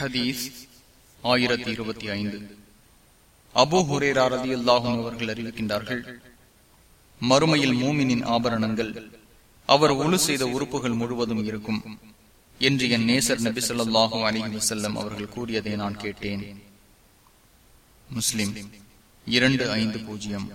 ஹதீஸ் ஆயிரத்தி இருபத்தி ஐந்து. அபு ஹுரேரா ரதி அல்லாஹும் அவர்கள் அறிவிக்கின்றார்கள் மறுமையில் மூமினின் ஆபரணங்கள் அவர் ஒழு செய்த உறுப்புகள் முழுவதும் இருக்கும் என்று என் நேசர் நபி சொல்லாஹும் அலி வசல்லம் அவர்கள் கூறியதை நான் கேட்டேன். முஸ்லிம் இரண்டு ஐந்து பூஜ்ஜியம்.